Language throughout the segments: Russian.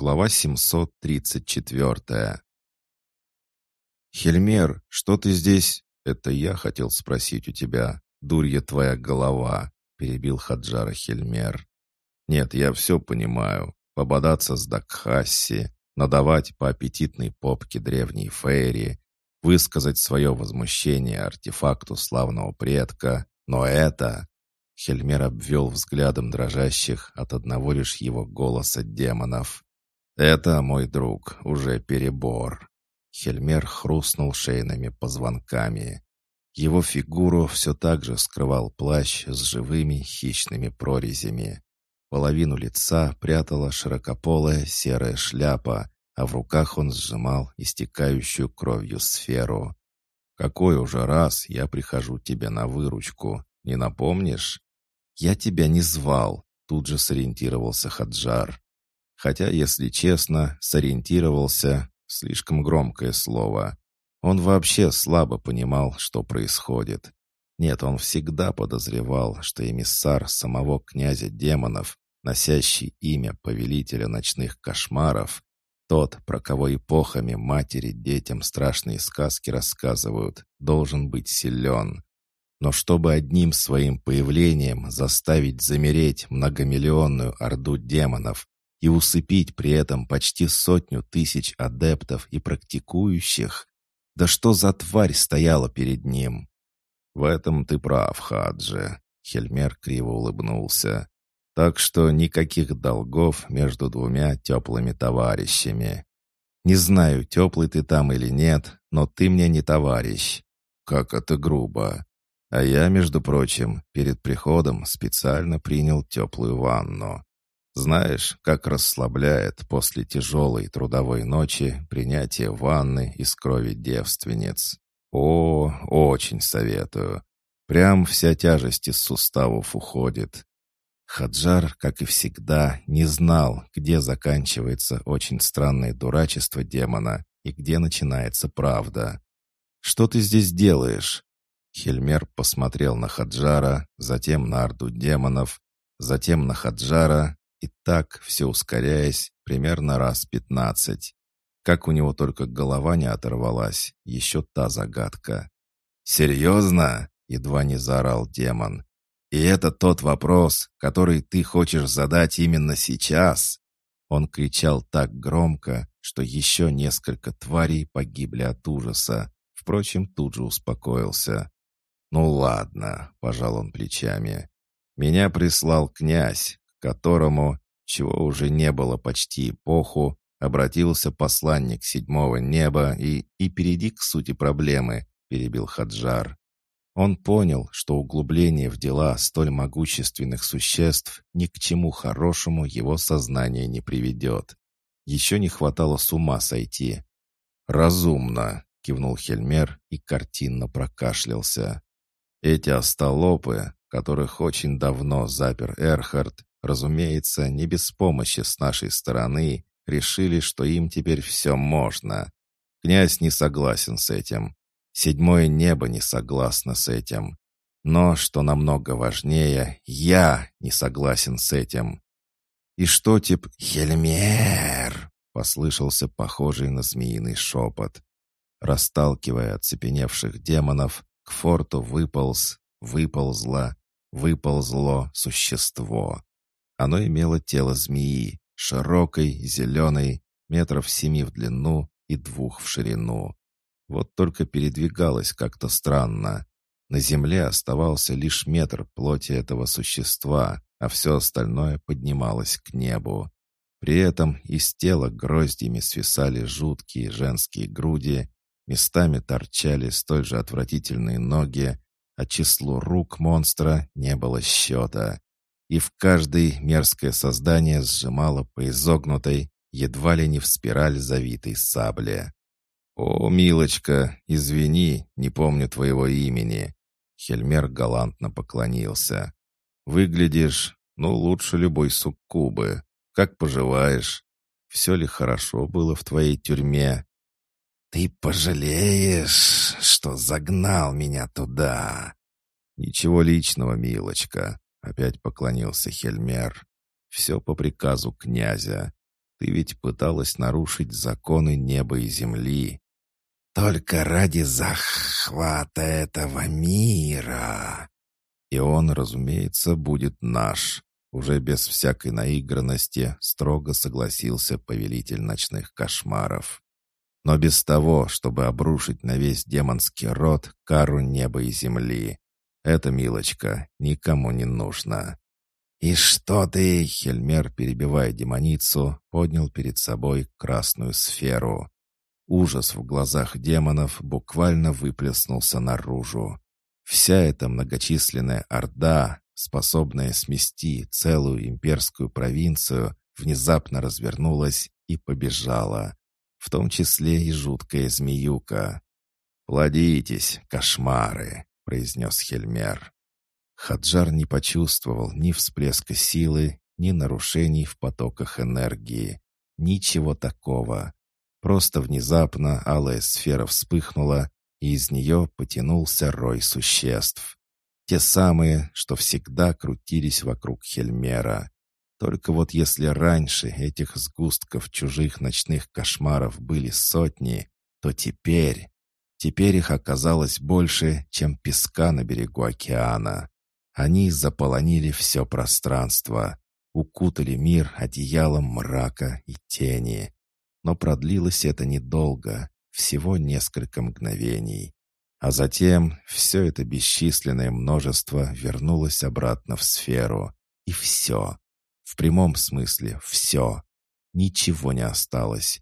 Глава 734. «Хельмер, что ты здесь?» «Это я хотел спросить у тебя. Дурья твоя голова», — перебил Хаджара Хельмер. «Нет, я все понимаю. Пободаться с Дакхасси, надавать по аппетитной попке древней Фейри, высказать свое возмущение артефакту славного предка. Но это...» Хельмер обвел взглядом дрожащих от одного лишь его голоса демонов. «Это, мой друг, уже перебор». Хельмер хрустнул шейными позвонками. Его фигуру все так же скрывал плащ с живыми хищными прорезями. Половину лица прятала широкополая серая шляпа, а в руках он сжимал истекающую кровью сферу. «Какой уже раз я прихожу тебе на выручку, не напомнишь?» «Я тебя не звал», — тут же сориентировался Хаджар. Хотя, если честно, сориентировался — слишком громкое слово. Он вообще слабо понимал, что происходит. Нет, он всегда подозревал, что эмиссар самого князя демонов, носящий имя повелителя ночных кошмаров, тот, про кого эпохами матери детям страшные сказки рассказывают, должен быть силен. Но чтобы одним своим появлением заставить замереть многомиллионную орду демонов, и усыпить при этом почти сотню тысяч адептов и практикующих? Да что за тварь стояла перед ним? В этом ты прав, Хаджи. Хельмер криво улыбнулся. Так что никаких долгов между двумя теплыми товарищами. Не знаю, теплый ты там или нет, но ты мне не товарищ. Как это грубо. А я, между прочим, перед приходом специально принял теплую ванну. Знаешь, как расслабляет после тяжелой трудовой ночи принятие ванны из крови девственниц. О, очень советую. Прям вся тяжесть из суставов уходит. Хаджар, как и всегда, не знал, где заканчивается очень странное дурачество демона и где начинается правда. «Что ты здесь делаешь?» Хельмер посмотрел на Хаджара, затем на орду демонов, затем на Хаджара и так, все ускоряясь, примерно раз пятнадцать. Как у него только голова не оторвалась, еще та загадка. «Серьезно?» — едва не заорал демон. «И это тот вопрос, который ты хочешь задать именно сейчас?» Он кричал так громко, что еще несколько тварей погибли от ужаса. Впрочем, тут же успокоился. «Ну ладно», — пожал он плечами. «Меня прислал князь, которому, чего уже не было почти эпоху, обратился посланник седьмого неба и, и перейди к сути проблемы, перебил Хаджар. Он понял, что углубление в дела столь могущественных существ ни к чему хорошему его сознание не приведет. Еще не хватало с ума сойти. «Разумно», — кивнул Хельмер и картинно прокашлялся. «Эти остолопы, которых очень давно запер Эрхард, разумеется, не без помощи с нашей стороны, решили, что им теперь все можно. Князь не согласен с этим. Седьмое небо не согласно с этим. Но, что намного важнее, я не согласен с этим. И что тип «Хельмер» послышался похожий на змеиный шепот. Расталкивая оцепеневших демонов, к форту выполз, выползло, выползло существо. Оно имело тело змеи, широкой, зеленой, метров семи в длину и двух в ширину. Вот только передвигалось как-то странно. На земле оставался лишь метр плоти этого существа, а все остальное поднималось к небу. При этом из тела гроздьями свисали жуткие женские груди, местами торчали столь же отвратительные ноги, а числу рук монстра не было счета и в каждой мерзкое создание сжимало по изогнутой, едва ли не в спираль завитой сабле. «О, милочка, извини, не помню твоего имени». Хельмер галантно поклонился. «Выглядишь, ну, лучше любой суккубы. Как поживаешь? Все ли хорошо было в твоей тюрьме?» «Ты пожалеешь, что загнал меня туда?» «Ничего личного, милочка. Опять поклонился Хельмер. Все по приказу князя. Ты ведь пыталась нарушить законы неба и земли. Только ради захвата этого мира. И он, разумеется, будет наш. Уже без всякой наигранности строго согласился повелитель ночных кошмаров. Но без того, чтобы обрушить на весь демонский род кару неба и земли. Это, милочка, никому не нужно. «И что ты?» — Хельмер, перебивая демоницу, поднял перед собой красную сферу. Ужас в глазах демонов буквально выплеснулся наружу. Вся эта многочисленная орда, способная смести целую имперскую провинцию, внезапно развернулась и побежала, в том числе и жуткая змеюка. «Плодитесь, кошмары!» — произнес Хельмер. Хаджар не почувствовал ни всплеска силы, ни нарушений в потоках энергии. Ничего такого. Просто внезапно алая сфера вспыхнула, и из нее потянулся рой существ. Те самые, что всегда крутились вокруг Хельмера. Только вот если раньше этих сгустков чужих ночных кошмаров были сотни, то теперь... Теперь их оказалось больше, чем песка на берегу океана. Они заполонили все пространство, укутали мир одеялом мрака и тени. Но продлилось это недолго, всего несколько мгновений. А затем все это бесчисленное множество вернулось обратно в сферу. И все. В прямом смысле все. Ничего не осталось.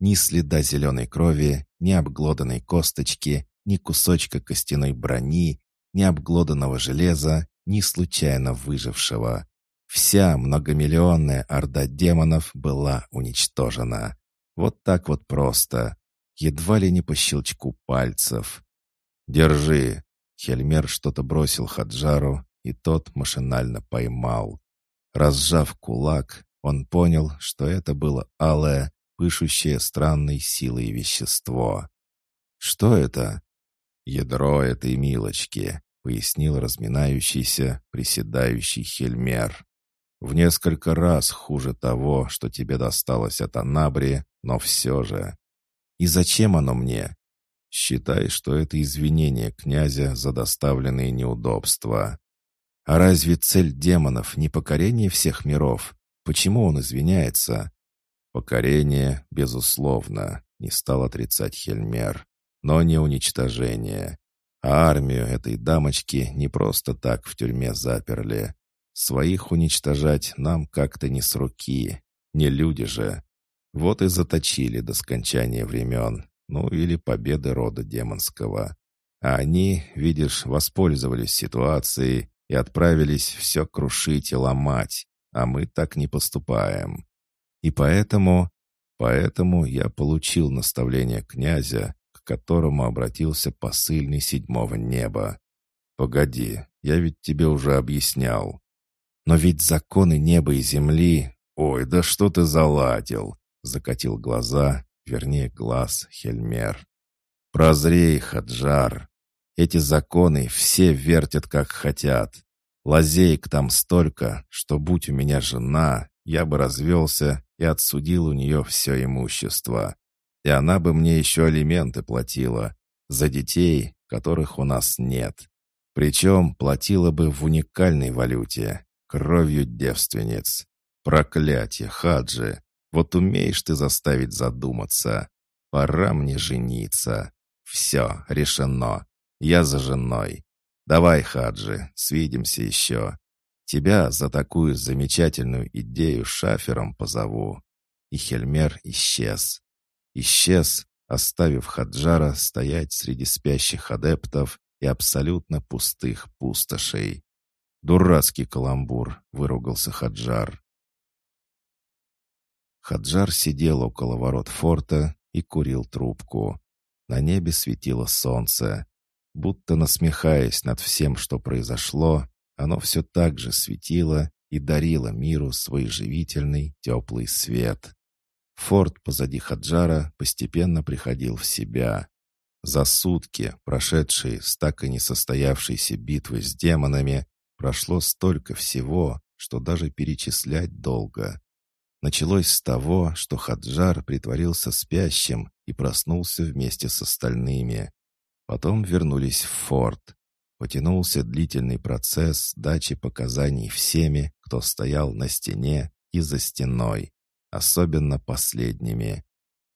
Ни следа зеленой крови, ни обглоданной косточки, ни кусочка костяной брони, ни обглоданного железа, ни случайно выжившего. Вся многомиллионная орда демонов была уничтожена. Вот так вот просто. Едва ли не по щелчку пальцев. «Держи!» Хельмер что-то бросил Хаджару, и тот машинально поймал. Разжав кулак, он понял, что это было алое, пышущее странной силой вещество. «Что это?» «Ядро этой милочки», — пояснил разминающийся, приседающий Хельмер. «В несколько раз хуже того, что тебе досталось от Анабри, но все же. И зачем оно мне? Считай, что это извинение князя за доставленные неудобства. А разве цель демонов не покорение всех миров? Почему он извиняется? Покорение, безусловно, не стал отрицать Хельмер, но не уничтожение. А армию этой дамочки не просто так в тюрьме заперли. Своих уничтожать нам как-то не с руки. Не люди же. Вот и заточили до скончания времен, ну или победы рода демонского. А они, видишь, воспользовались ситуацией и отправились все крушить и ломать, а мы так не поступаем. И поэтому, поэтому я получил наставление князя, к которому обратился посыльный седьмого неба. Погоди, я ведь тебе уже объяснял. Но ведь законы неба и земли... Ой, да что ты заладил? Закатил глаза вернее глаз Хельмер. «Прозрей, Хаджар! Эти законы все вертят, как хотят. Лазеек там столько, что, будь у меня жена, я бы развелся и отсудил у нее все имущество. И она бы мне еще алименты платила за детей, которых у нас нет. Причем платила бы в уникальной валюте, кровью девственниц. Проклятие, Хаджи! Вот умеешь ты заставить задуматься. Пора мне жениться. Все, решено. Я за женой. Давай, Хаджи, свидимся еще. Тебя за такую замечательную идею шафером позову». И Хельмер исчез. Исчез, оставив Хаджара стоять среди спящих адептов и абсолютно пустых пустошей. «Дурацкий каламбур», — выругался Хаджар. Хаджар сидел около ворот форта и курил трубку. На небе светило солнце. Будто насмехаясь над всем, что произошло, оно все так же светило и дарило миру свой живительный, теплый свет. Форт позади Хаджара постепенно приходил в себя. За сутки, прошедшие с так и не состоявшейся битвы с демонами, прошло столько всего, что даже перечислять долго. Началось с того, что Хаджар притворился спящим и проснулся вместе с остальными. Потом вернулись в форт. Потянулся длительный процесс дачи показаний всеми, кто стоял на стене и за стеной, особенно последними.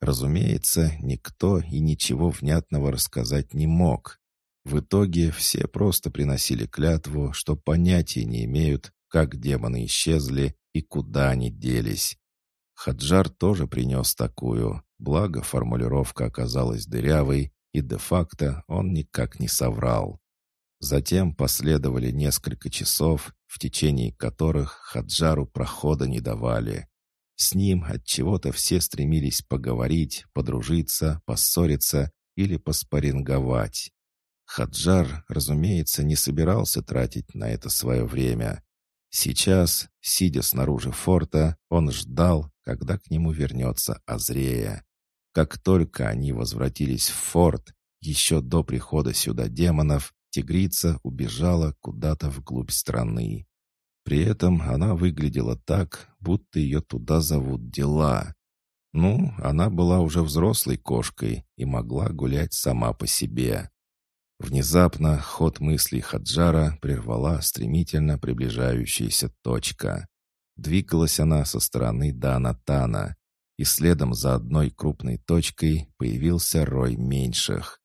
Разумеется, никто и ничего внятного рассказать не мог. В итоге все просто приносили клятву, что понятия не имеют, как демоны исчезли и куда они делись. Хаджар тоже принес такую, благо формулировка оказалась дырявой, и де-факто он никак не соврал. Затем последовали несколько часов, в течение которых Хаджару прохода не давали. С ним от чего-то все стремились поговорить, подружиться, поссориться или поспоринговать. Хаджар, разумеется, не собирался тратить на это свое время. Сейчас, сидя снаружи форта, он ждал, когда к нему вернется Азрея. Как только они возвратились в форт, еще до прихода сюда демонов, тигрица убежала куда-то вглубь страны. При этом она выглядела так, будто ее туда зовут дела. Ну, она была уже взрослой кошкой и могла гулять сама по себе. Внезапно ход мыслей Хаджара прервала стремительно приближающаяся точка. Двигалась она со стороны Данатана, и следом за одной крупной точкой появился рой меньших.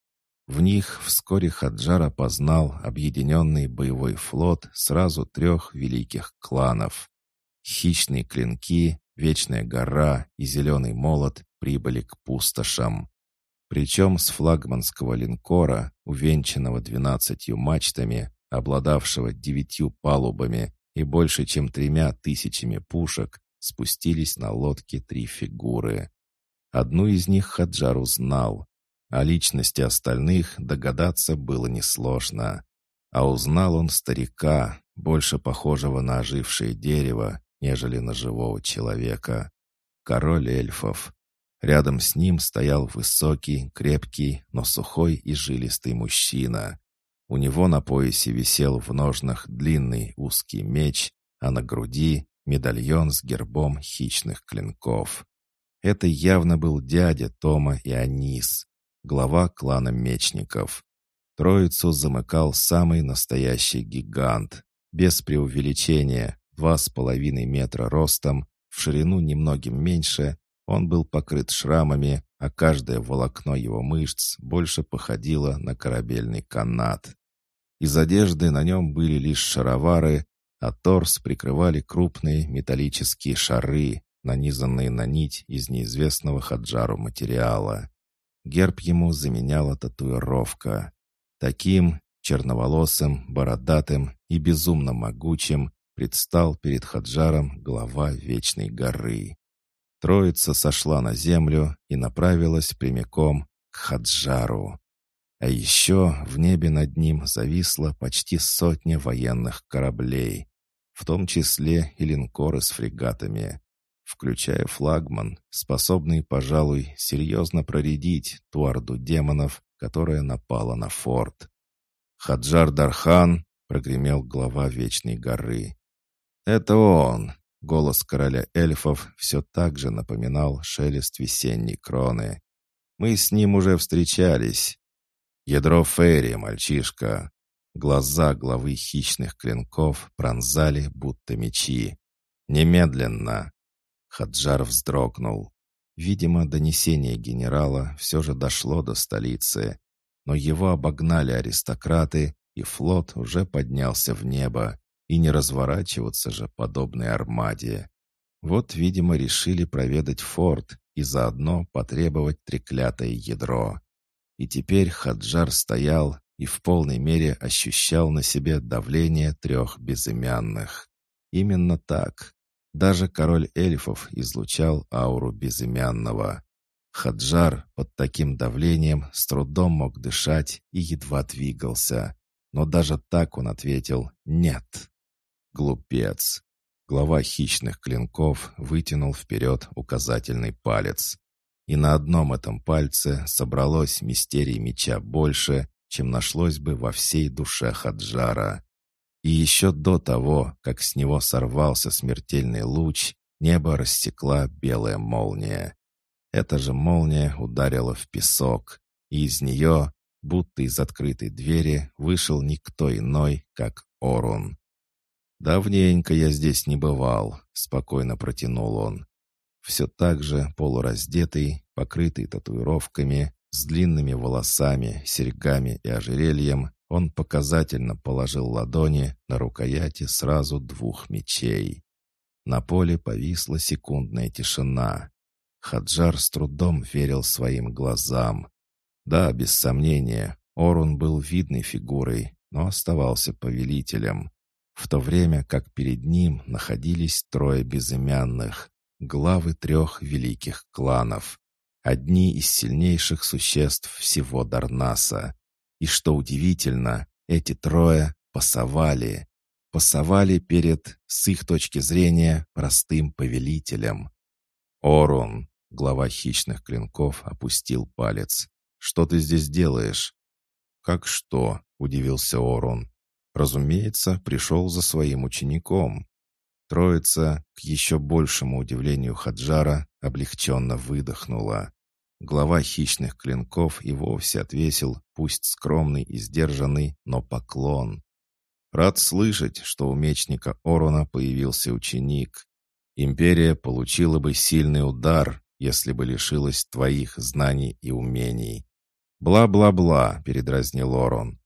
В них вскоре Хаджар опознал объединенный боевой флот сразу трех великих кланов. Хищные клинки, Вечная гора и Зеленый молот прибыли к пустошам. Причем с флагманского линкора, увенчанного двенадцатью мачтами, обладавшего девятью палубами и больше чем тремя тысячами пушек, спустились на лодке три фигуры. Одну из них Хаджар узнал, о личности остальных догадаться было несложно. А узнал он старика, больше похожего на ожившее дерево, нежели на живого человека. Король эльфов. Рядом с ним стоял высокий, крепкий, но сухой и жилистый мужчина. У него на поясе висел в ножнах длинный узкий меч, а на груди — медальон с гербом хищных клинков. Это явно был дядя Тома и Анис, глава клана мечников. Троицу замыкал самый настоящий гигант, без преувеличения, два с половиной метра ростом, в ширину немногим меньше, он был покрыт шрамами, а каждое волокно его мышц больше походило на корабельный канат. Из одежды на нем были лишь шаровары, а торс прикрывали крупные металлические шары, нанизанные на нить из неизвестного хаджару материала. Герб ему заменяла татуировка. Таким, черноволосым, бородатым и безумно могучим, предстал перед Хаджаром глава Вечной горы. Троица сошла на землю и направилась прямиком к Хаджару. А еще в небе над ним зависла почти сотня военных кораблей, в том числе и линкоры с фрегатами включая флагман, способный, пожалуй, серьезно проредить ту орду демонов, которая напала на форт. «Хаджар Дархан!» — прогремел глава Вечной горы. «Это он!» — голос короля эльфов все так же напоминал шелест весенней кроны. «Мы с ним уже встречались. Ядро Ферри, мальчишка!» Глаза главы хищных клинков пронзали, будто мечи. «Немедленно!» Хаджар вздрогнул. Видимо, донесение генерала все же дошло до столицы, но его обогнали аристократы, и флот уже поднялся в небо, и не разворачиваться же подобной армаде. Вот, видимо, решили проведать форт и заодно потребовать треклятое ядро. И теперь Хаджар стоял и в полной мере ощущал на себе давление трех безымянных. Именно так, даже король эльфов излучал ауру безымянного. Хаджар под таким давлением с трудом мог дышать и едва двигался. Но даже так он ответил «нет». Глупец. Глава хищных клинков вытянул вперед указательный палец. И на одном этом пальце собралось мистерий меча больше, чем нашлось бы во всей душе Хаджара. И еще до того, как с него сорвался смертельный луч, небо рассекла белая молния. Эта же молния ударила в песок, и из нее, будто из открытой двери, вышел никто иной, как Орун. «Давненько я здесь не бывал», — спокойно протянул он. Все так же полураздетый, покрытый татуировками, с длинными волосами, серьгами и ожерельем, он показательно положил ладони на рукояти сразу двух мечей. На поле повисла секундная тишина. Хаджар с трудом верил своим глазам. Да, без сомнения, Орун был видной фигурой, но оставался повелителем в то время как перед ним находились трое безымянных, главы трех великих кланов, одни из сильнейших существ всего Дарнаса. И что удивительно, эти трое пасовали, пасовали перед, с их точки зрения, простым повелителем. «Орун», — глава хищных клинков, опустил палец. «Что ты здесь делаешь?» «Как что?» — удивился Орун. Разумеется, пришел за своим учеником. Троица, к еще большему удивлению Хаджара, облегченно выдохнула. Глава хищных клинков и вовсе отвесил, пусть скромный и сдержанный, но поклон. Рад слышать, что у мечника Орона появился ученик. Империя получила бы сильный удар, если бы лишилась твоих знаний и умений. «Бла-бла-бла», — передразнил Орон.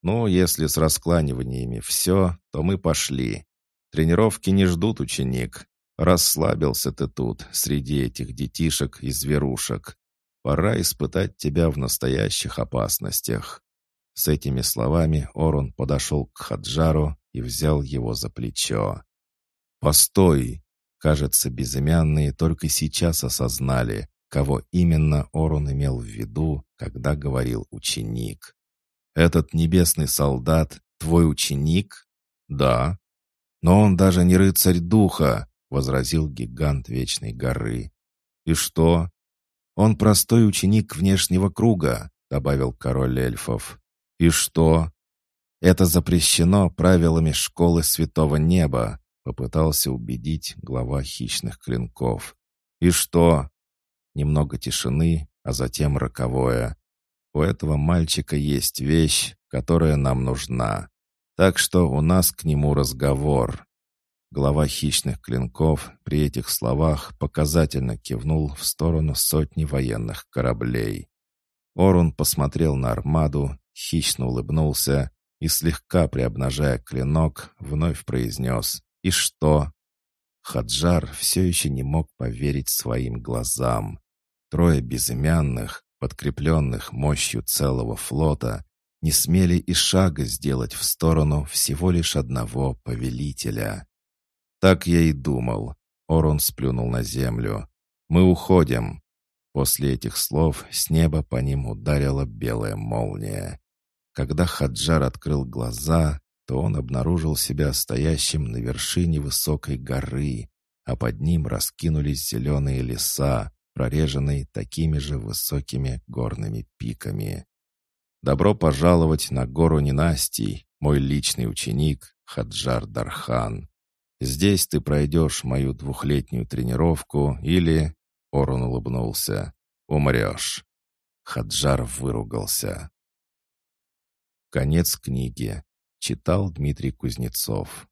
«Ну, если с раскланиваниями все, то мы пошли. Тренировки не ждут ученик. Расслабился ты тут, среди этих детишек и зверушек. Пора испытать тебя в настоящих опасностях». С этими словами Орон подошел к Хаджару и взял его за плечо. «Постой!» Кажется, безымянные только сейчас осознали, кого именно Орон имел в виду, когда говорил ученик. «Этот небесный солдат — твой ученик?» «Да». «Но он даже не рыцарь духа», — возразил гигант Вечной горы. «И что?» «Он простой ученик внешнего круга», — добавил король эльфов. «И что?» «Это запрещено правилами школы Святого Неба», — попытался убедить глава хищных клинков. «И что?» Немного тишины, а затем роковое. У этого мальчика есть вещь, которая нам нужна. Так что у нас к нему разговор». Глава хищных клинков при этих словах показательно кивнул в сторону сотни военных кораблей. Орун посмотрел на армаду, хищно улыбнулся и, слегка приобнажая клинок, вновь произнес «И что?». Хаджар все еще не мог поверить своим глазам. Трое безымянных, подкрепленных мощью целого флота, не смели и шага сделать в сторону всего лишь одного повелителя. Так я и думал. Орон сплюнул на землю. «Мы уходим». После этих слов с неба по ним ударила белая молния. Когда Хаджар открыл глаза, то он обнаружил себя стоящим на вершине высокой горы, а под ним раскинулись зеленые леса, прореженный такими же высокими горными пиками. «Добро пожаловать на гору ненастий, мой личный ученик Хаджар Дархан. Здесь ты пройдешь мою двухлетнюю тренировку или...» Орун улыбнулся. «Умрешь». Хаджар выругался. Конец книги. Читал Дмитрий Кузнецов.